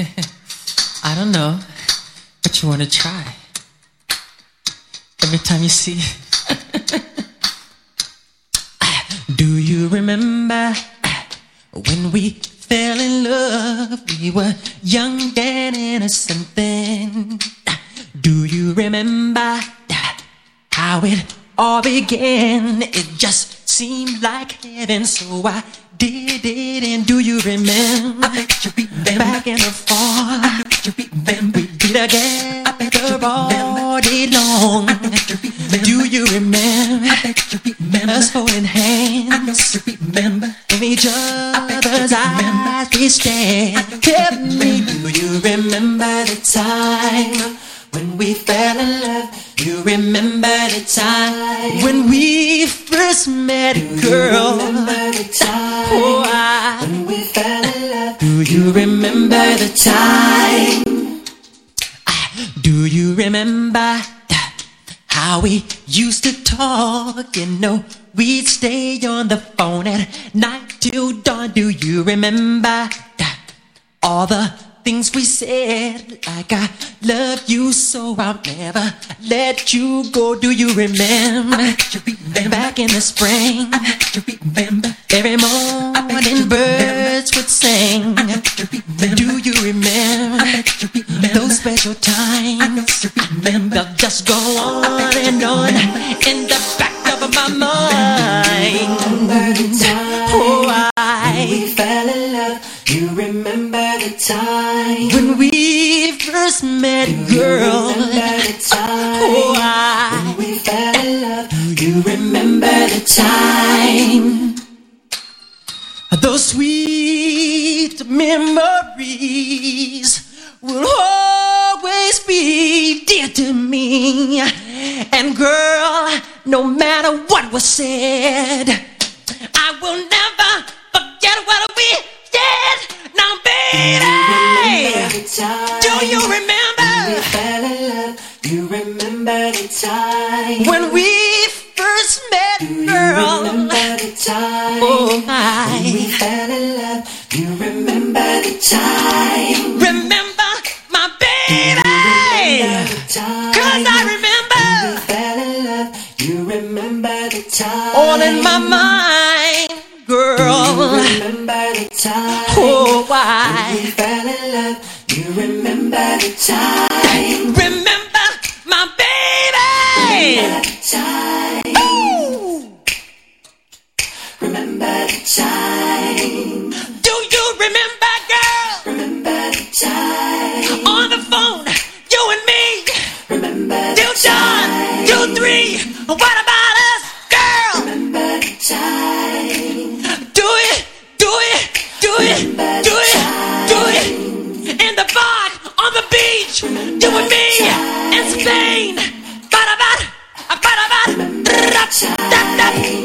I don't know, but you want to try. Every time you see. Do you remember when we fell in love? We were young and innocent then. Do you remember how it all began? It just seemed like heaven, so I did it. And do you remember? I bet you remember back in the fall. I bet you remember we did again. I bet you all day long. I bet you remember. Do you remember? I bet you remember us holding hands. I bet you remember in each other's eyes we stand. Tell me, do you remember the time? When we fell in love, you remember the time when we first met, girl. Do you remember the time oh, I, when we fell in love. Do you remember the time? Ah, do you remember that? how we used to talk? You know, we'd stay on the phone at night till dawn. Do you remember all the things we said, like I love you so I'll never let you go. Do you remember? You remember. Back in the spring, you remember. Every morning birds would sing. You Do you remember? Those special times? You remember. They'll just go on and on in the back of my mind. Met, girl. Remember time oh, I, when we fell in love. You remember the time. Those sweet memories will always be dear to me. And girl, no matter what was said, I will never forget what we did. Now, baby, do you remember? When We fell in love. You remember the time when we first met, girl. You remember the time? Oh my. When we fell in love. You remember the time? Remember my baby? Cause I remember. When we fell in love. You remember the time? All in my mind the in